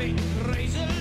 Raise it.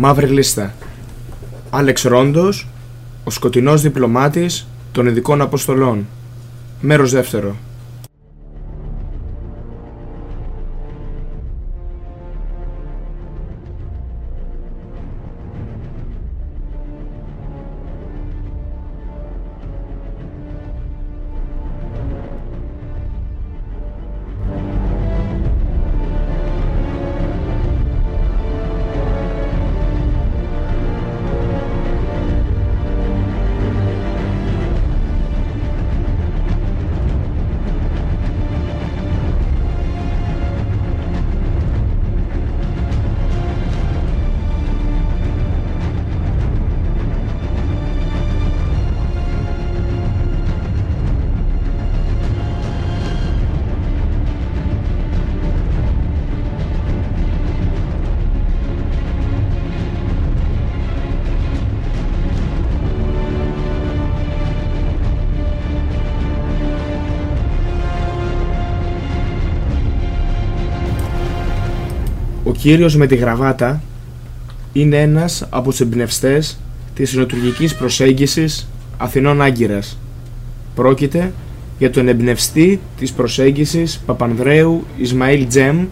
Μαύρη λίστα. Άλεξ Ρόντος, ο σκοτεινός διπλωμάτης των ειδικών αποστολών. Μέρος δεύτερο. Κύριος με τη γραβάτα είναι ένας από τους εμπνευστές της συνοτουργικής προσέγγισης Αθηνών Άγκυρας. Πρόκειται για τον εμπνευστή της προσέγγισης Παπανδρέου Ισμαήλ Τζέμ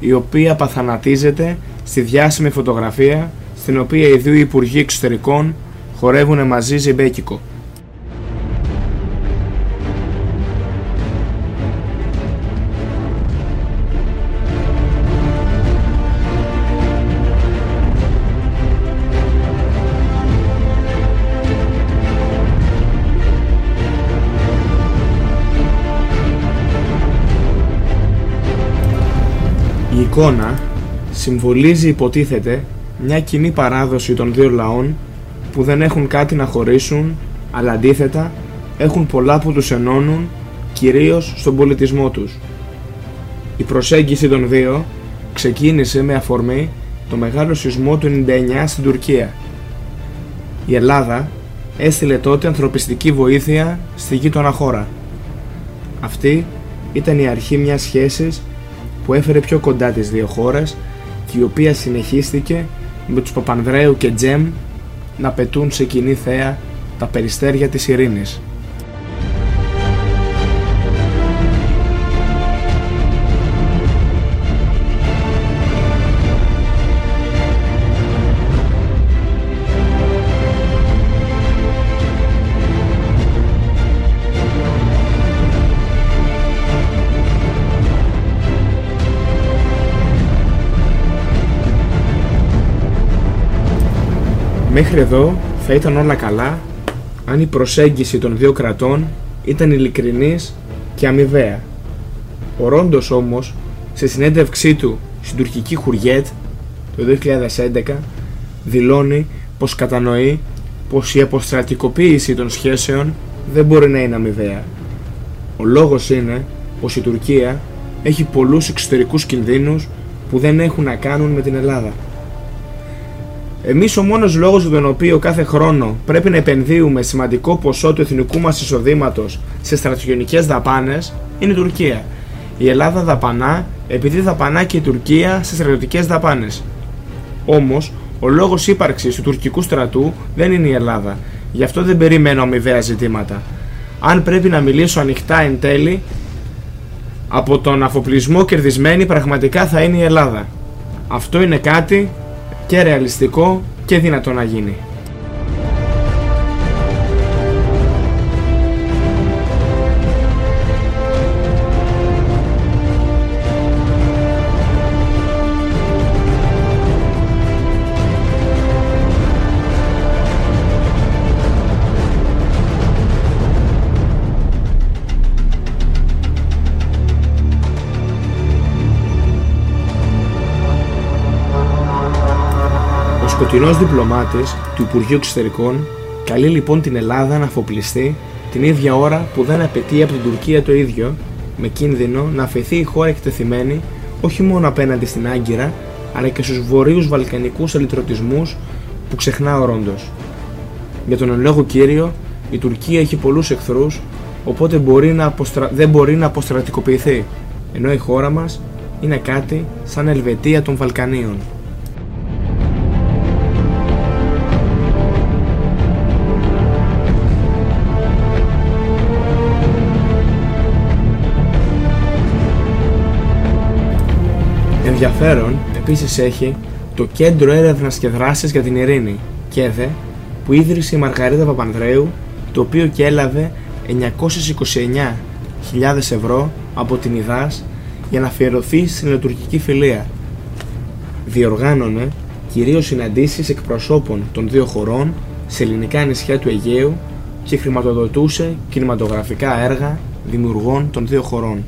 η οποία παθανατίζεται στη διάσημη φωτογραφία στην οποία οι δύο Υπουργοί Εξωτερικών χορεύουν μαζί ζεμπέκικο. Εικόνα συμβολίζει υποτίθεται μια κοινή παράδοση των δύο λαών που δεν έχουν κάτι να χωρίσουν αλλά αντίθετα έχουν πολλά που τους ενώνουν κυρίως στον πολιτισμό τους. Η προσέγγιση των δύο ξεκίνησε με αφορμή το μεγάλο σεισμό του 99 στην Τουρκία. Η Ελλάδα έστειλε τότε ανθρωπιστική βοήθεια στη γείτονα χώρα. Αυτή ήταν η αρχή μιας σχέσης που έφερε πιο κοντά τις δύο χώρες και η οποία συνεχίστηκε με τους Παπανδρέου και Τζέμ να πετούν σε κοινή θέα τα περιστέρια της ειρήνης. Μέχρι εδώ θα ήταν όλα καλά αν η προσέγγιση των δύο κρατών ήταν ειλικρινής και αμοιβαία. Ο Ρόντος όμως, σε συνέντευξή του στην τουρκική Χουριέτ το 2011, δηλώνει πως κατανοεί πως η αποστρατικοποίηση των σχέσεων δεν μπορεί να είναι αμοιβαία. Ο λόγος είναι πως η Τουρκία έχει πολλούς εξωτερικούς κινδύνους που δεν έχουν να κάνουν με την Ελλάδα. Εμείς ο μόνος λόγος για τον οποίο κάθε χρόνο πρέπει να επενδύουμε σημαντικό ποσό του εθνικού μας εισοδήματος σε στρατιωτικέ δαπάνες είναι η Τουρκία. Η Ελλάδα δαπανά επειδή δαπανά και η Τουρκία σε στρατιωτικές δαπάνες. Όμως, ο λόγος ύπαρξης του τουρκικού στρατού δεν είναι η Ελλάδα. Γι' αυτό δεν περιμένω αμοιβαία ζητήματα. Αν πρέπει να μιλήσω ανοιχτά εν τέλει, από τον αφοπλισμό κερδισμένη πραγματικά θα είναι η Ελλάδα. Αυτό είναι κάτι και ρεαλιστικό και δυνατό να γίνει. Σκοτεινός διπλωμάτης του Υπουργείου Εξωτερικών καλεί λοιπόν την Ελλάδα να αφοπλιστεί την ίδια ώρα που δεν απαιτεί από την Τουρκία το ίδιο, με κίνδυνο να αφαιθεί η χώρα εκτεθειμένη όχι μόνο απέναντι στην Άγκυρα, αλλά και στους βορείους βαλκανικούς αλυτρωτισμούς που ξεχνά ο Ρόντος. Για τον εν λόγω κύριο, η Τουρκία έχει πολλούς εχθρούς, οπότε μπορεί να αποστρα... δεν μπορεί να αποστρατικοποιηθεί, ενώ η χώρα μας είναι κάτι σαν Ελβετία των Βαλκανίων. Ενδιαφέρον επίσης έχει το Κέντρο Έρευνας και Δράσης για την Ειρήνη, ΚΕΔΕ, που ίδρυσε η Μαργαρίτα Παπανδρέου, το οποίο και έλαβε 929.000 ευρώ από την ΙΔΑΣ για να αφιερωθεί στην λειτουργική φιλία. Διοργάνωνε κυρίως συναντήσεις εκπροσώπων των δύο χωρών σε ελληνικά νησιά του Αιγαίου και χρηματοδοτούσε κινηματογραφικά έργα δημιουργών των δύο χωρών.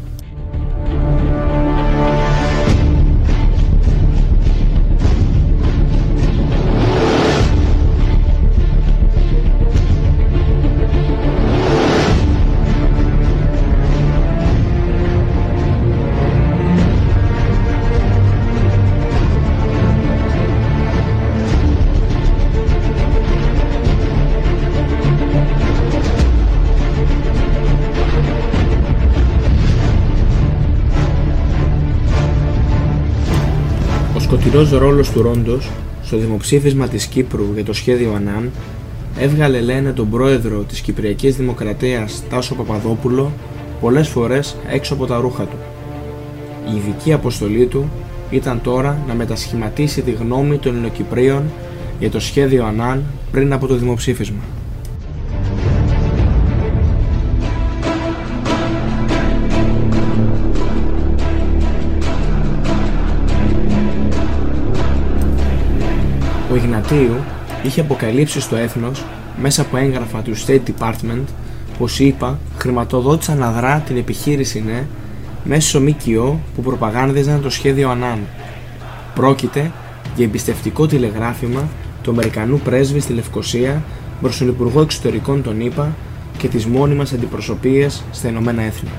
Ο σκοτεινός ρόλος του Ρόντος στο δημοψήφισμα της Κύπρου για το σχέδιο Ανάν έβγαλε λένε τον πρόεδρο της Κυπριακής Δημοκρατίας Τάσο Παπαδόπουλο πολλές φορές έξω από τα ρούχα του. Η ειδική αποστολή του ήταν τώρα να μετασχηματίσει τη γνώμη των Ελληνοκυπρίων για το σχέδιο Ανάν πριν από το δημοψήφισμα. Ο Ιγνατίου είχε αποκαλύψει στο έθνος μέσα από έγγραφα του State Department πως οι ΗΠΑ χρηματοδότησαν αδρά την επιχείρηση ΝΕ μέσω ΜΚΟ που προπαγάνδιζαν το σχέδιο Ανάν. Πρόκειται για εμπιστευτικό τηλεγράφημα του Αμερικανού πρέσβη στη Λευκοσία προς τον Υπουργό Εξωτερικών των ΗΠΑ και τις μόνιμες αντιπροσωπείες στα Ηνωμένα Έθνη.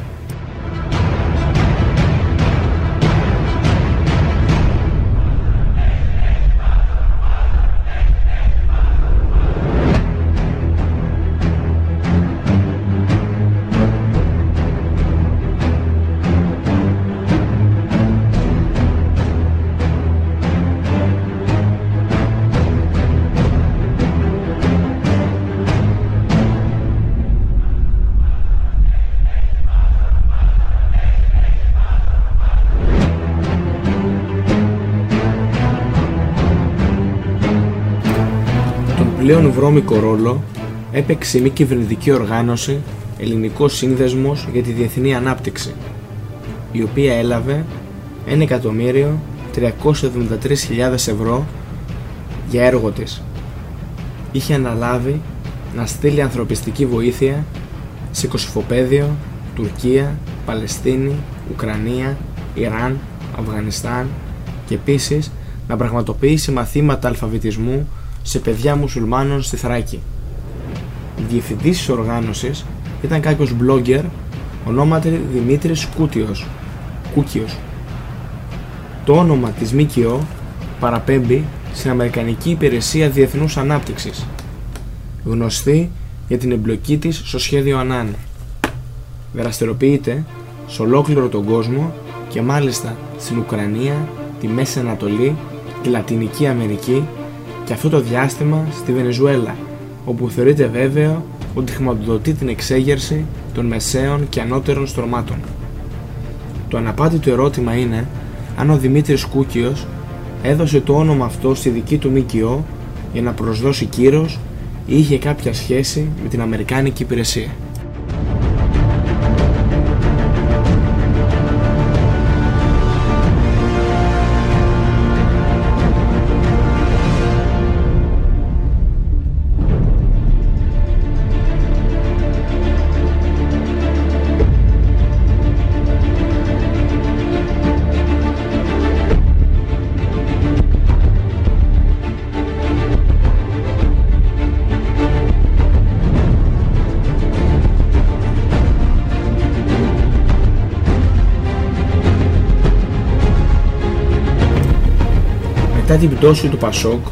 Βρώμικο ρόλο έπαιξε η μη κυβερνητική οργάνωση Ελληνικός Σύνδεσμος για τη Διεθνή Ανάπτυξη, η οποία έλαβε 1.373.000 ευρώ για έργο της. Είχε αναλάβει να στείλει ανθρωπιστική βοήθεια σε Κωσυφοπαίδιο, Τουρκία, Παλαιστίνη, Ουκρανία, Ιράν, Αφγανιστάν και επίσης να πραγματοποιήσει μαθήματα αλφαβητισμού σε παιδιά μουσουλμάνων στη Θράκη. Διευθυντής της οργάνωσης ήταν κάποιος blogger ονόματι Δημήτρης Κούτιος. Κούκιος. Το όνομα της ΜΚΟ παραπέμπει στην Αμερικανική Υπηρεσία Διεθνούς Ανάπτυξης, γνωστή για την εμπλοκή της στο σχέδιο Ανάν. Δραστηριοποιείται σε ολόκληρο τον κόσμο και μάλιστα στην Ουκρανία, τη Μέση Ανατολή, τη Λατινική Αμερική και αυτό το διάστημα στη Βενεζουέλα, όπου θεωρείται βέβαιο ότι χρηματοδοτεί την εξέγερση των μεσαίων και ανώτερων στρωμάτων. Το αναπάντητο ερώτημα είναι αν ο Δημήτρης Κούκιος έδωσε το όνομα αυτό στη δική του ΜΚΟ για να προσδώσει κύρος ή είχε κάποια σχέση με την Αμερικάνικη υπηρεσία. Την πτώση του Πασόκ,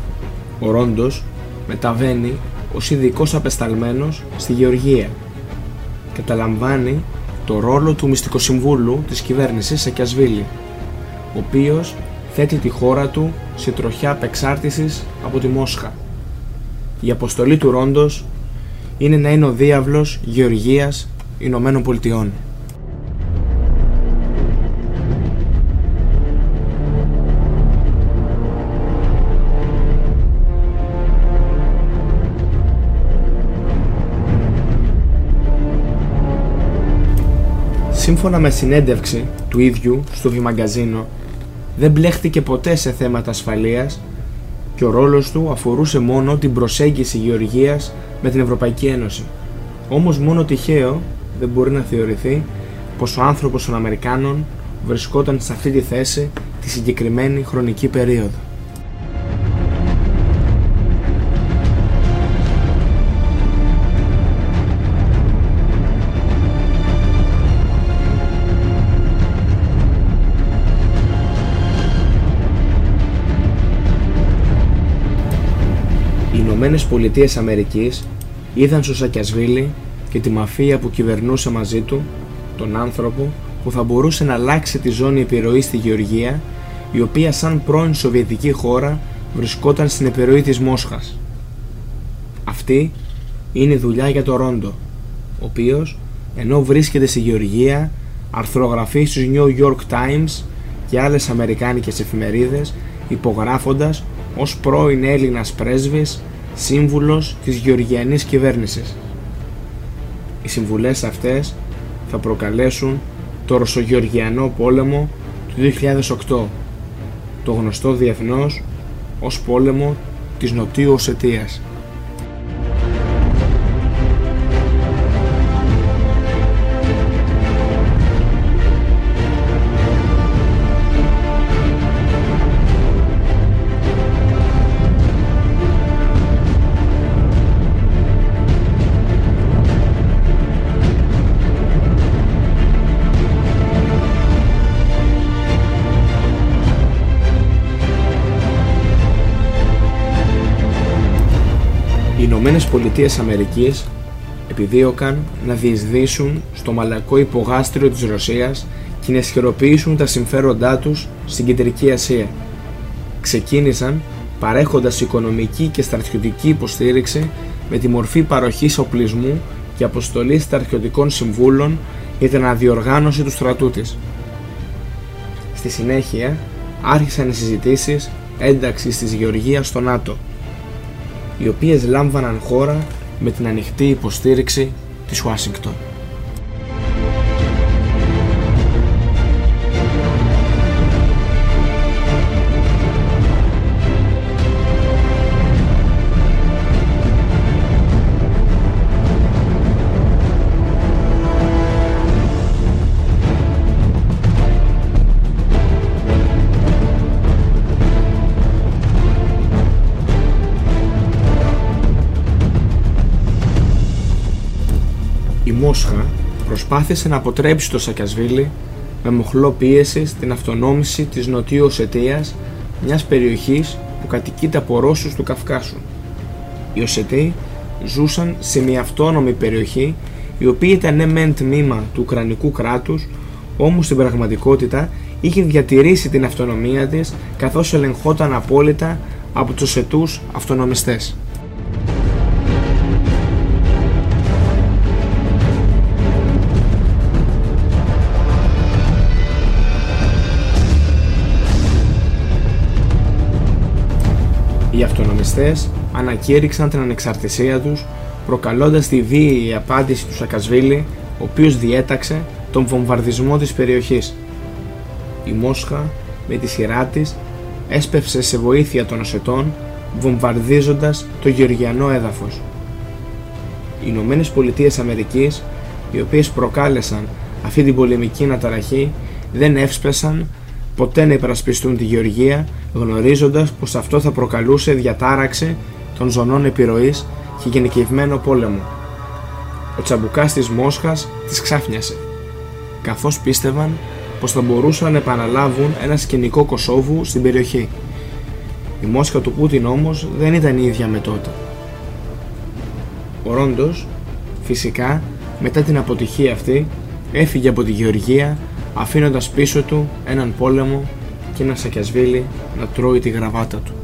ο Ρόντος μεταβαίνει ως ειδικός απεσταλμένος στη Γεωργία. Καταλαμβάνει το ρόλο του μυστικοσυμβούλου της κυβέρνησης Σακιασβίλη, ο οποίος θέτει τη χώρα του σε τροχιά απεξάρτησης από τη Μόσχα. Η αποστολή του Ρόντος είναι να είναι ο διάβλος Γεωργίας Ηνωμένων Πολιτειών. Σύμφωνα με συνέντευξη του ίδιου στο Βιμαγκαζίνο, δεν μπλέχτηκε ποτέ σε θέματα ασφαλείας και ο ρόλος του αφορούσε μόνο την προσέγγιση Γεωργίας με την Ευρωπαϊκή Ένωση. Όμως μόνο τυχαίο δεν μπορεί να θεωρηθεί πως ο άνθρωπος των Αμερικάνων βρισκόταν σε αυτή τη θέση τη συγκεκριμένη χρονική περίοδο. Ηνωμένες Πολιτείες Αμερικής είδαν στο Σακιασβίλη και τη μαφία που κυβερνούσε μαζί του τον άνθρωπο που θα μπορούσε να αλλάξει τη ζώνη επιρροή στη Γεωργία η οποία σαν πρώην Σοβιετική χώρα βρισκόταν στην επιρροή της Μόσχας. Αυτή είναι η δουλειά για το Ρόντο, ο οποίος ενώ βρίσκεται στη Γεωργία αρθρογραφεί στους New York Times και άλλες αμερικάνικες εφημερίδες υπογράφοντας ως πρώην Έλληνας πρέσβης σύμβουλος της γεωργιανής κυβέρνησης. Οι συμβουλές αυτές θα προκαλέσουν το Ρωσογεωργιανό πόλεμο του 2008, το γνωστό διεθνώς ως πόλεμο της Νοτιού Οσετίας. Ηνωμένες Πολιτείες Αμερικής επιδίωκαν να διεισδύσουν στο μαλακό υπογάστριο της Ρωσίας και να ισχυροποιήσουν τα συμφέροντά τους στην Κεντρική Ασία. Ξεκίνησαν παρέχοντας οικονομική και στρατιωτική υποστήριξη με τη μορφή παροχής οπλισμού και αποστολή στρατιωτικών συμβούλων για την αδιοργάνωση του στρατού της. Στη συνέχεια άρχισαν οι συζητήσεις ένταξης της Γεωργίας στο ΝΑΤΟ οι οποίες λάμβαναν χώρα με την ανοιχτή υποστήριξη της Ουάσιγκτον. Μόσχα προσπάθησε να αποτρέψει το Σακιασβίλη με μοχλό πίεση στην αυτονόμηση της Νοτιού Οσετίας, μιας περιοχής που κατοικείται από Ρώσους του Καυκάσου. Οι Οσετοί ζούσαν σε μια αυτόνομη περιοχή η οποία ήταν ναι μεν τμήμα του Ουκρανικού κράτους όμως στην πραγματικότητα είχε διατηρήσει την αυτονομία της καθώς ελεγχόταν απόλυτα από τους Οσετούς αυτονομιστές. Οι αυτονομιστές ανακήρυξαν την ανεξαρτησία τους προκαλώντας τη βίαιη απάντηση του Σακασβίλη ο οποίος διέταξε τον βομβαρδισμό της περιοχής. Η Μόσχα με τη σειρά της έσπευσε σε βοήθεια των Οσετών βομβαρδίζοντας το γεωργιανό έδαφος. Οι Ηνωμένες Πολιτείες Αμερικής, οι οποίες προκάλεσαν αυτή την πολεμική αναταραχή, δεν εύσπεσαν ποτέ να υπερασπιστούν τη Γεωργία γνωρίζοντας πως αυτό θα προκαλούσε διατάραξη των ζωνών επιρροής και γενικευμένο πόλεμο. Ο τσαμπουκάς της Μόσχας τις ξάφνιασε, καθώς πίστευαν πως θα μπορούσαν να επαναλάβουν ένα σκηνικό Κωσόβου στην περιοχή. Η Μόσχα του Πούτιν όμως δεν ήταν η ίδια με τότε. Ο Ρόντος, φυσικά, μετά την αποτυχία αυτή, έφυγε από τη Γεωργία αφήνοντας πίσω του έναν πόλεμο και ένα Σακιασβίλη να τρώει τη γραβάτα του.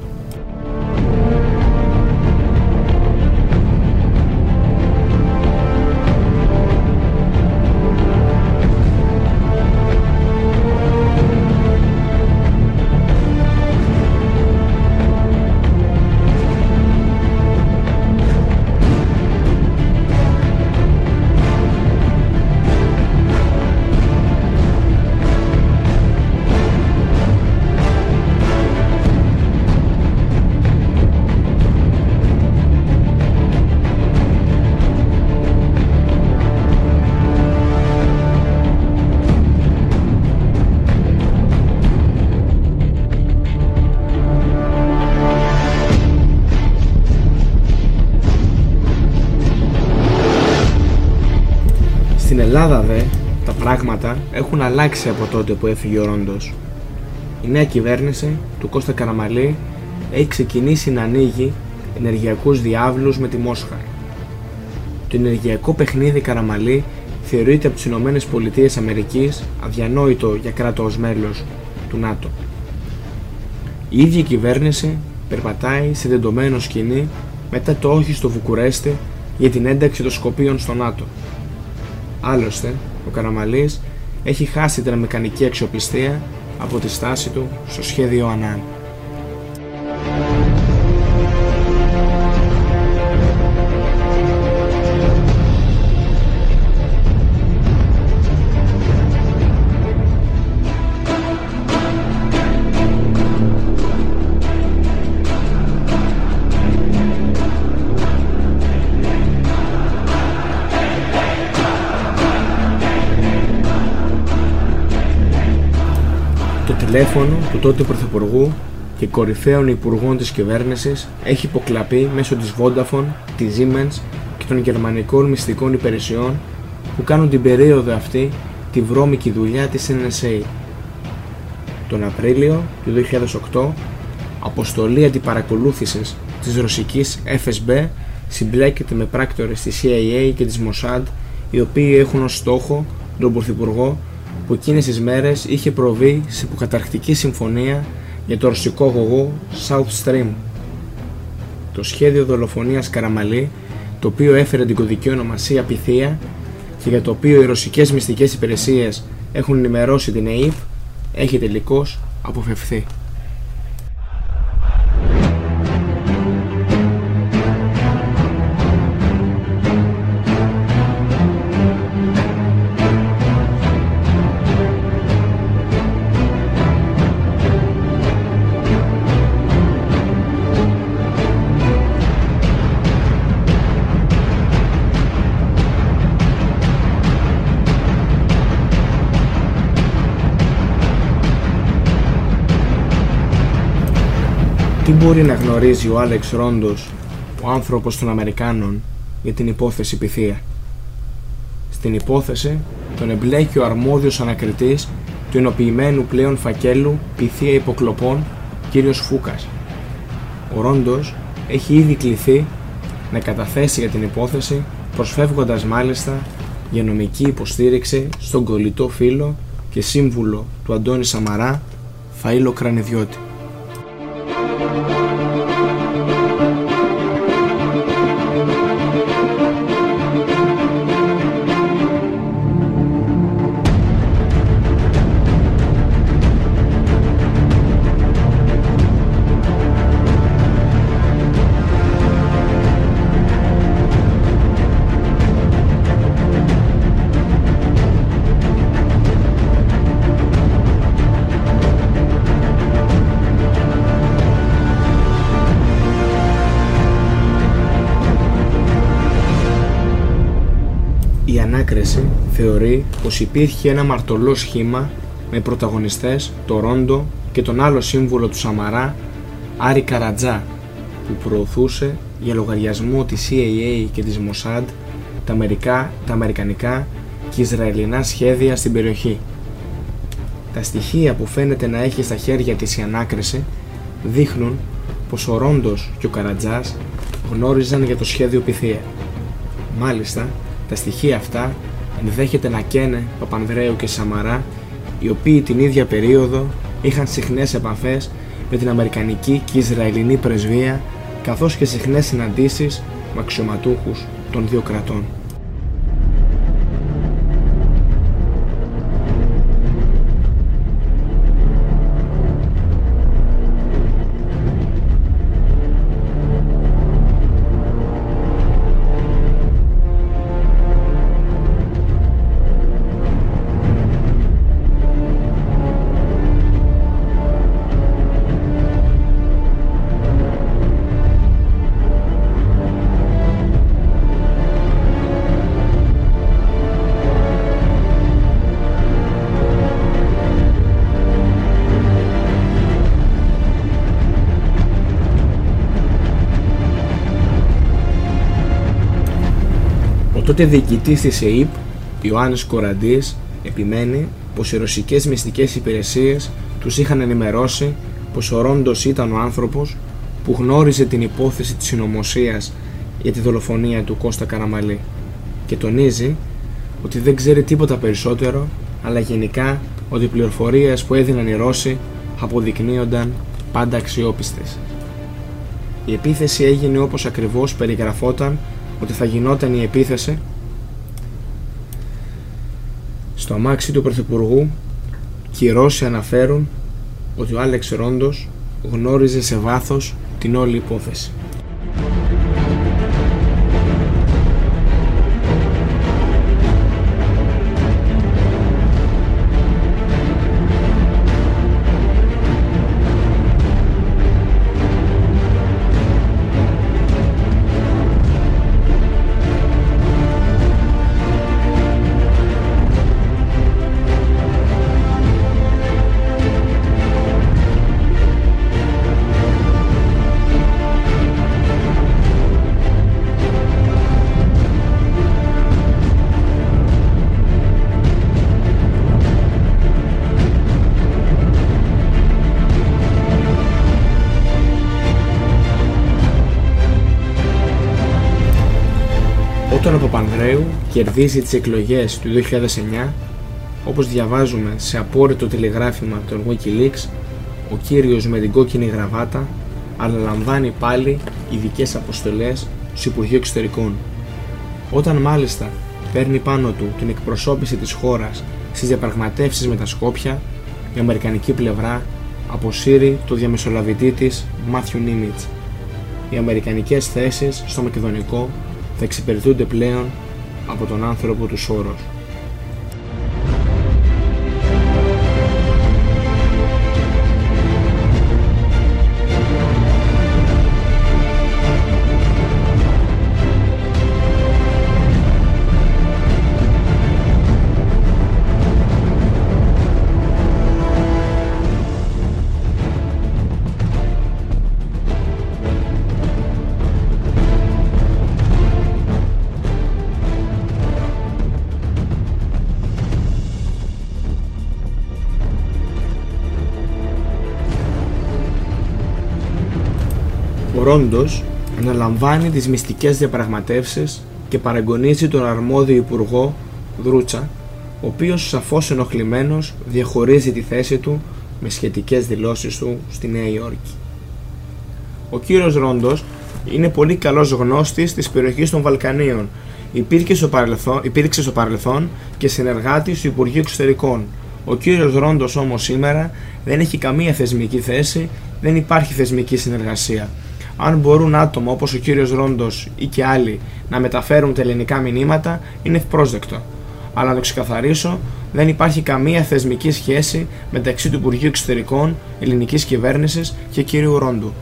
Στην Ελλάδα δε, τα πράγματα έχουν αλλάξει από τότε που έφυγε ο Ρόντος. Η νέα κυβέρνηση του Κώστα Καραμαλή έχει ξεκινήσει να ανοίγει ενεργειακούς διάβλους με τη Μόσχα. Το ενεργειακό παιχνίδι Καραμαλή θεωρείται από τις Ηνωμένες Πολιτείες Αμερικής αδιανόητο για κράτος μέλος του ΝΑΤΟ. Η ίδια η κυβέρνηση περπατάει σε δεντωμένο σκηνή μετά το όχι στο Βουκουρέστι για την ένταξη των Σκοπίων στο ΝΑΤΟ. Άλλωστε, ο Καραμαλής έχει χάσει την αμεκανική αξιοπιστία από τη στάση του στο σχέδιο Ανάν. Τηλέφωνο του τότε Πρωθυπουργού και κορυφαίων υπουργών της κυβέρνησης έχει υποκλαπεί μέσω της Vodafone, της Siemens και των γερμανικών μυστικών υπηρεσιών που κάνουν την περίοδο αυτή τη βρώμικη δουλειά της NSA. Τον Απρίλιο του 2008, αποστολή αντιπαρακολούθησης της ρωσικής FSB συμπλέκεται με πράκτορες της CIA και της Mossad οι οποίοι έχουν ως στόχο τον Πρωθυπουργό που εκείνες τις μέρες είχε προβεί σε υποκαταρκτική συμφωνία για το ρωσικό αγωγό South Stream. Το σχέδιο δολοφονίας Καραμαλή, το οποίο έφερε την κωδική ονομασία Πυθία και για το οποίο οι ρωσικές μυστικές υπηρεσίες έχουν ενημερώσει την ΑΕΠ, έχει τελικώς αποφευθεί. Μπορεί να γνωρίζει ο Άλεξ Ρόντος, ο άνθρωπος των Αμερικάνων, για την υπόθεση Πυθία. Στην υπόθεση τον εμπλέκει ο αρμόδιος ανακριτής του ενοποιημένου πλέον φακέλου Πυθία Υποκλοπών, κύριος Φούκας. ο Ρόντος έχει ήδη κληθεί να καταθέσει για την υπόθεση προσφεύγοντας μάλιστα για νομική υποστήριξη στον κολλητό φίλο και σύμβουλο του Αντώνη Σαμαρά, Φαΐλο Κρανιδιώτη. Πως υπήρχε ένα μαρτωλό σχήμα με πρωταγωνιστές το Ρόντο και τον άλλο σύμβουλο του Σαμαρά, Άρη Καρατζά, που προωθούσε για λογαριασμό της CIA και της Mossad τα, αμερικά, τα αμερικανικά και ισραηλινά σχέδια στην περιοχή. Τα στοιχεία που φαίνεται να έχει στα χέρια της η ανάκριση δείχνουν πως ο Ρόντος και ο Καρατζάς γνώριζαν για το σχέδιο Πυθία. Μάλιστα, τα στοιχεία αυτά ενδέχεται να καίνε Παπανδρέου και Σαμαρά, οι οποίοι την ίδια περίοδο είχαν συχνές επαφές με την Αμερικανική και Ισραηλινή πρεσβεία, καθώς και συχνές συναντήσεις με αξιωματούχους των δύο κρατών. Τότε διοικητής της ΕΕΠ, Ιωάννης Κοραντής, επιμένει πως οι ρωσικές μυστικές υπηρεσίες τους είχαν ενημερώσει πως ο Ρόντος ήταν ο άνθρωπος που γνώριζε την υπόθεση της συνωμοσίας για τη δολοφονία του Κώστα Καραμαλή και τονίζει ότι δεν ξέρει τίποτα περισσότερο αλλά γενικά ότι οι πληροφορίες που έδιναν οι Ρώσοι αποδεικνύονταν πάντα αξιόπιστες. Η επίθεση έγινε όπως ακριβώς περιγραφόταν ότι θα γινόταν η επίθεση στο αμάξι του Πρωθυπουργού και οι Ρώσοι αναφέρουν ότι ο Άλεξ Ρόντος γνώριζε σε βάθος την όλη υπόθεση. Κερδίζει τις εκλογές του 2009, όπως διαβάζουμε σε απόρριτο τηλεγράφημα των Wikileaks, ο κύριος με την κόκκινη γραβάτα αναλαμβάνει πάλι ειδικές αποστολές στο Υπουργείο Εξωτερικών. Όταν μάλιστα παίρνει πάνω του την εκπροσώπηση της χώρας στις διαπραγματεύσεις με τα Σκόπια, η Αμερικανική πλευρά αποσύρει το διαμεσολαβητή της Μάθιου Νίμιτς. Οι Αμερικανικές θέσεις στο Μακεδονικό θα εξυπηρετούνται πλέον από τον άνθρωπο του Σόρος. Ρόντος αναλαμβάνει τις μυστικές διαπραγματεύσεις και παραγωνίζει τον αρμόδιο υπουργό Δρούτσα, ο οποίος σαφώς ενοχλημένος διαχωρίζει τη θέση του με σχετικές δηλώσεις του στη Νέα Υόρκη. Ο κύριος Ρόντος είναι πολύ καλός γνώστης της περιοχής των Βαλκανίων. Υπήρξε στο παρελθόν, υπήρξε στο παρελθόν και συνεργάτης του Υπουργείου Εξωτερικών. Ο κύριος Ρόντος όμως σήμερα δεν έχει καμία θεσμική θέση, δεν υπάρχει θεσμική συνεργασία. Αν μπορούν άτομα όπως ο κύριος Ρόντος ή και άλλοι να μεταφέρουν τα ελληνικά μηνύματα, είναι ευπρόσδεκτο. Αλλά να το ξεκαθαρίσω, δεν υπάρχει καμία θεσμική σχέση μεταξύ του Υπουργείου Εξωτερικών, ελληνικής κυβέρνησης και κύριου Ρόντου.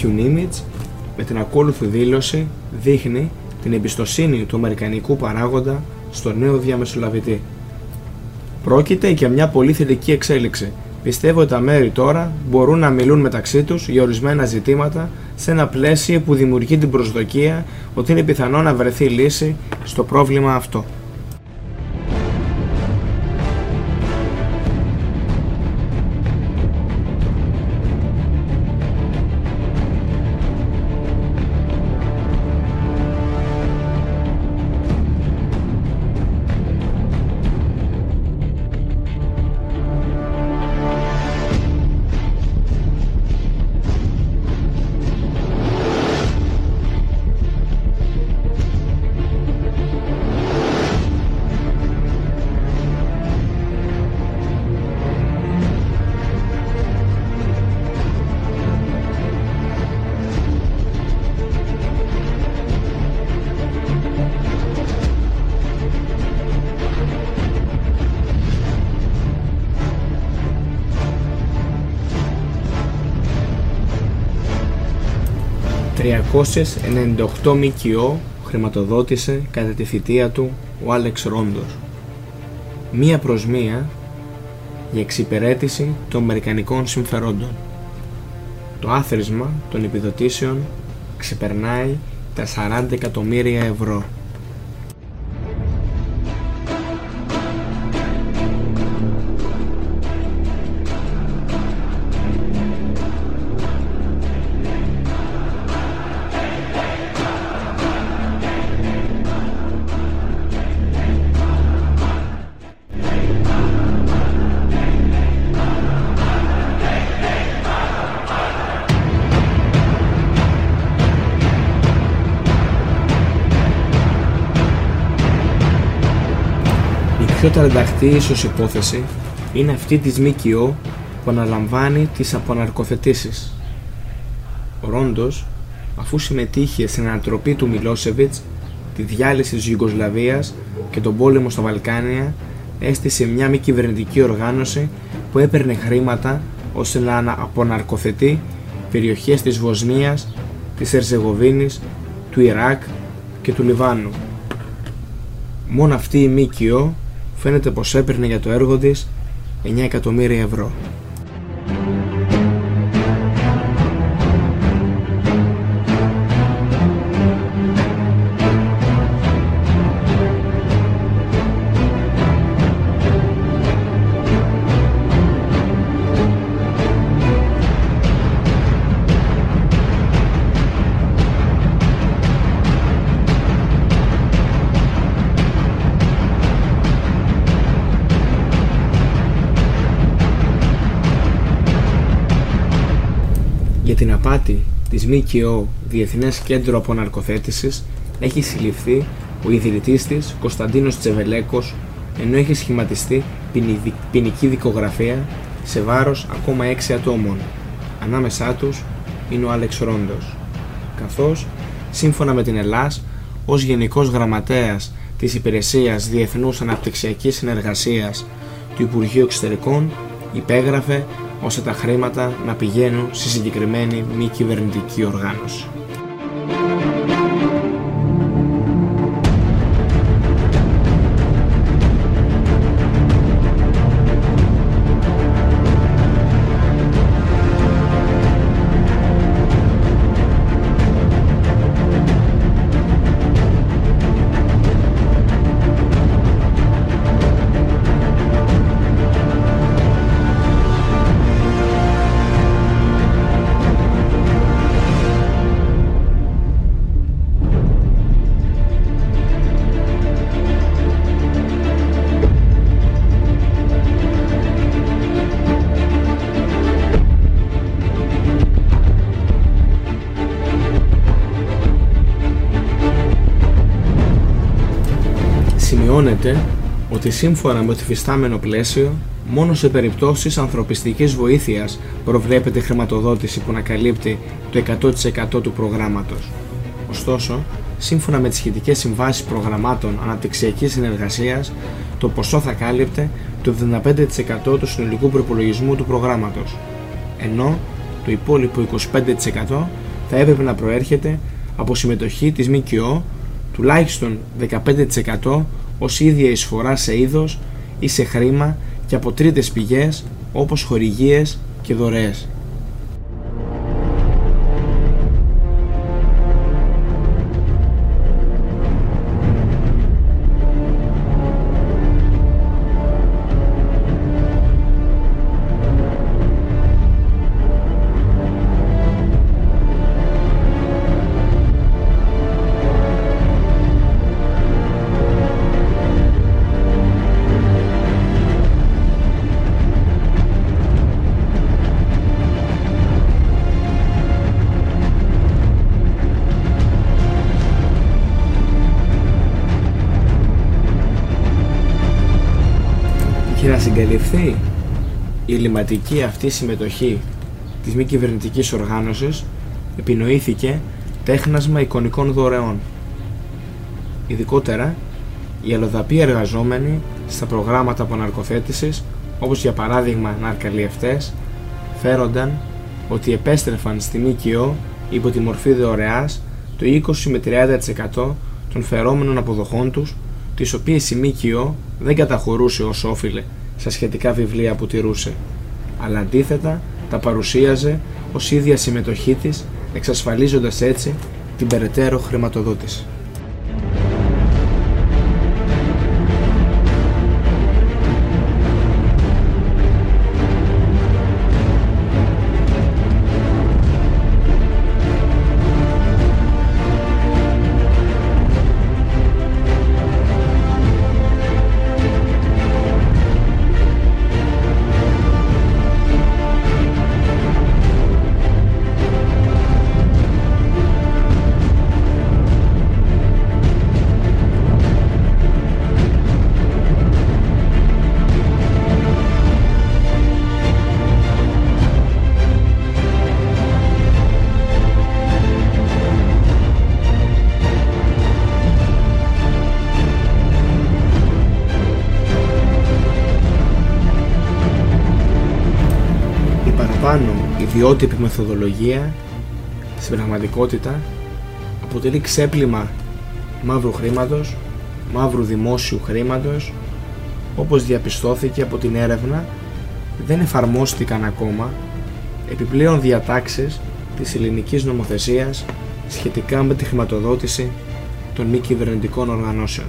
Ο Μάθιου Νίμιτς με την ακόλουθη δήλωση δείχνει την εμπιστοσύνη του αμερικανικού παράγοντα στο νέο διαμεσολαβητή. Πρόκειται για μια πολύ θετική εξέλιξη. Πιστεύω ότι τα μέρη τώρα μπορούν να μιλούν μεταξύ τους για ορισμένα ζητήματα σε ένα πλαίσιο που δημιουργεί την προσδοκία ότι είναι πιθανό να βρεθεί λύση στο πρόβλημα αυτό. ...398 ΜΚΟ χρηματοδότησε κατά τη θητεία του ο Άλεξ Ρόντος. Μία προς μία για εξυπηρέτηση των Αμερικανικών συμφερόντων. Το άθροισμα των επιδοτήσεων ξεπερνάει τα 40 εκατομμύρια ευρώ. Η πιο τρανταχτή ίσως υπόθεση είναι αυτή της ΜΚΟ που αναλαμβάνει τις αποναρκοθετήσεις. Ο Ρόντος, αφού συμμετείχε στην ανατροπή του Μιλόσεβιτς, τη διάλυση της Ιουγκοσλαβίας και τον πόλεμο στα Βαλκάνια, έστησε μια μη κυβερνητική οργάνωση που έπαιρνε χρήματα ώστε να αποναρκοθετεί περιοχές της Βοσνίας, της Ερζεγοβίνης, του Ιράκ και του Λιβάνου. Μόνο αυτή η ΜΚΟ φαίνεται πως έπαιρνε για το έργο της 9 εκατομμύρια ευρώ. ΜΚΟ Διεθνές Κέντρο Αποναρκοθέτησης έχει συλληφθεί ο ιδρυτής της Κωνσταντίνος Τσεβελέκος, ενώ έχει σχηματιστεί ποινιδι- ποινική δικογραφία σε βάρος ακόμα 6 ατόμων. Ανάμεσά τους είναι ο Άλεξ Ρόντος. Καθώς, σύμφωνα με την Ελλάς, ως Γενικός Γραμματέας της Υπηρεσίας Διεθνούς Αναπτυξιακής Συνεργασίας του Υπουργείου Εξωτερικών υπέγραφε ώστε τα χρήματα να πηγαίνουν στη συγκεκριμένη μη κυβερνητική οργάνωση. Σημειώνεται ότι σύμφωνα με το υφιστάμενο πλαίσιο, μόνο σε περιπτώσεις ανθρωπιστικής βοήθειας προβλέπεται χρηματοδότηση που να καλύπτει το 100% του προγράμματος. Ωστόσο, σύμφωνα με τις σχετικές συμβάσεις προγραμμάτων αναπτυξιακής συνεργασίας, το ποσό θα κάλυπτε το 75% του συνολικού προπολογισμού του προγράμματος, ενώ το υπόλοιπο 25% θα έπρεπε να προέρχεται από συμμετοχή της ΜΚΟ τουλάχιστον 15% ως ίδια εισφορά σε είδος ή σε χρήμα και από τρίτες πηγές όπως χορηγίες και δωρεές. Η ελληματική αυτή συμμετοχή της μη κυβερνητικής οργάνωσης επινοήθηκε τέχνασμα εικονικών δωρεών. Ειδικότερα, οι αλλοδαποί εργαζόμενοι στα προγράμματα αποναρκοθέτησης, όπως για παράδειγμα ναρκαλιευτές, φέρονταν ότι επέστρεφαν στη ΜΚΟ υπό τη μορφή δωρεάς το 20 με 30% των φερόμενων αποδοχών τους, τις οποίες η ΜΚΟ δεν καταχωρούσε ως όφιλε στα σχετικά βιβλία που τηρούσε, αλλά αντίθετα τα παρουσίαζε ως ίδια συμμετοχή της, εξασφαλίζοντας έτσι την περαιτέρω χρηματοδότηση. Ιδιότυπη μεθοδολογία στην πραγματικότητα αποτελεί ξέπλυμα μαύρου χρήματος, μαύρου δημόσιου χρήματος όπως διαπιστώθηκε από την έρευνα δεν εφαρμόστηκαν ακόμα επιπλέον διατάξεις της ελληνικής νομοθεσίας σχετικά με τη χρηματοδότηση των μη κυβερνητικών οργανώσεων.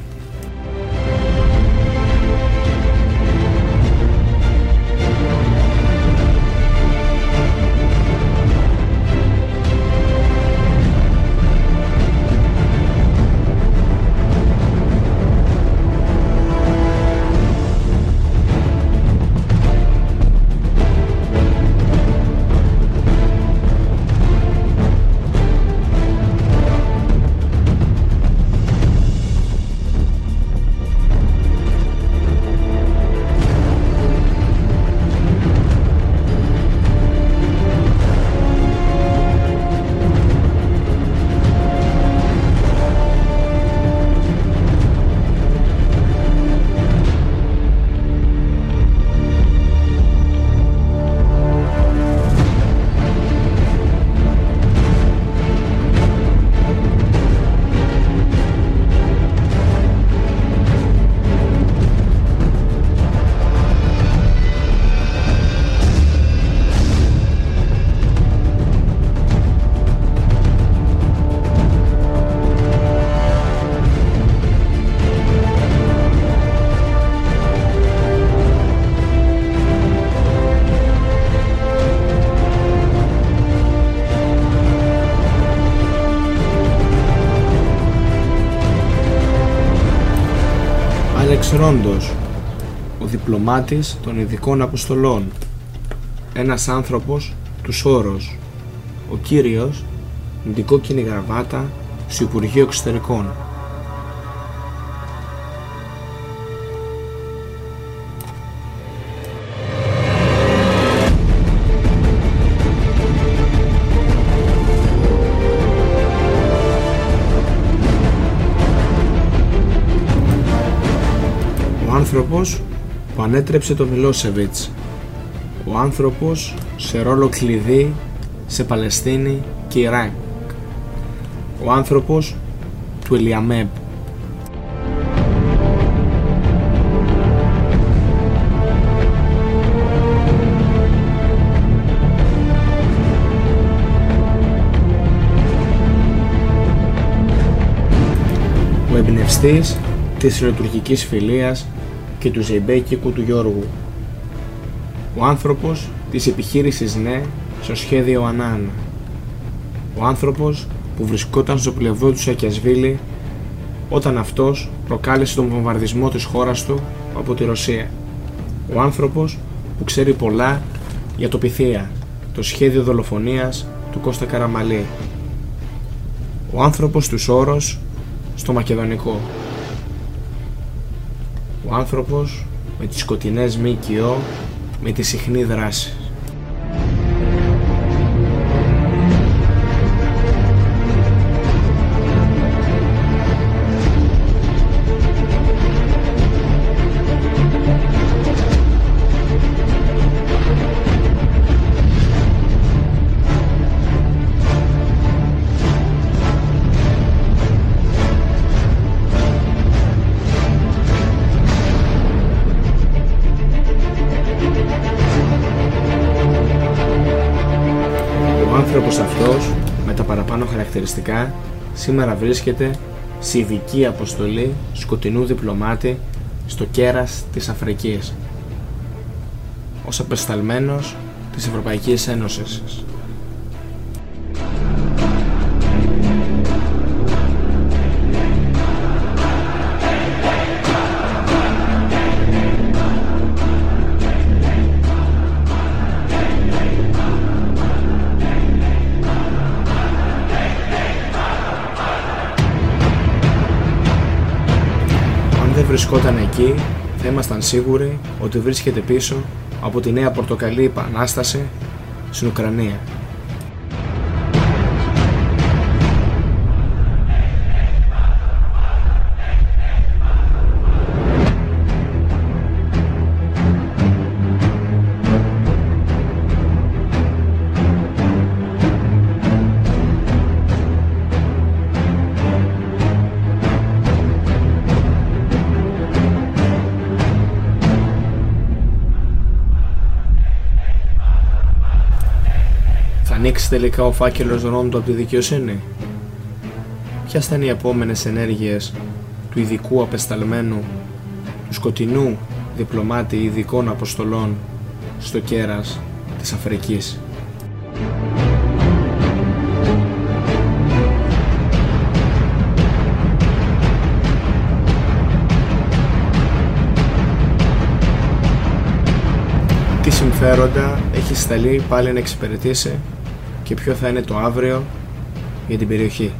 Άλεξ Ρόντος, ο διπλωμάτης των ειδικών αποστολών. Ένας άνθρωπος του Σόρος. Ο κύριος, με την κόκκινη γραβάτα, στο Υπουργείο Εξωτερικών. Άνθρωπος που ανέτρεψε το Μιλόσεβιτς. Ο άνθρωπος σε ρόλο κλειδί σε Παλαιστίνη και Ιράκ. Ο άνθρωπος του Ελιαμέμπ. Ο εμπνευστής της λειτουργικής φιλίας και του ζεϊμπέκικου του Γιώργου. Ο άνθρωπος της επιχείρησης ΝΕ στο σχέδιο Ανάν. Ο άνθρωπος που βρισκόταν στο πλευρό του Σακιασβίλη όταν αυτός προκάλεσε τον βομβαρδισμό της χώρας του από τη Ρωσία. Ο άνθρωπος που ξέρει πολλά για το Πυθία, το σχέδιο δολοφονίας του Κώστα Καραμαλή. Ο άνθρωπος του Σόρος στο Μακεδονικό. Ο άνθρωπος με τις σκοτεινές ΜΚΟ με τη συχνή δράση. Χαρακτηριστικά σήμερα βρίσκεται σε ειδική αποστολή σκοτεινού διπλωμάτη στο κέρας της Αφρικής ως απεσταλμένος της Ευρωπαϊκής Ένωσης. Βρισκόταν εκεί, θα ήμασταν σίγουροι ότι βρίσκεται πίσω από τη νέα πορτοκαλί επανάσταση στην Ουκρανία. Τελικά ο φάκελος Ρόντο από τη δικαιοσύνη. Ποιες θα είναι οι επόμενες ενέργειες του ειδικού απεσταλμένου, του σκοτεινού διπλωμάτη ειδικών αποστολών στο κέρας της Αφρικής. Τι συμφέροντα έχει σταλεί πάλι να εξυπηρετήσει και ποιο θα είναι το αύριο για την περιοχή.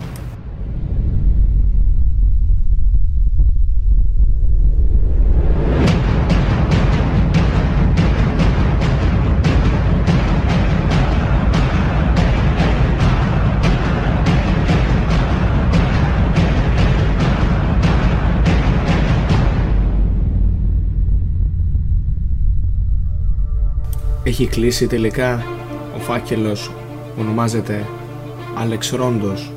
Έχει κλείσει τελικά ο φάκελος που ονομάζεται Άλεξ Ρόντος.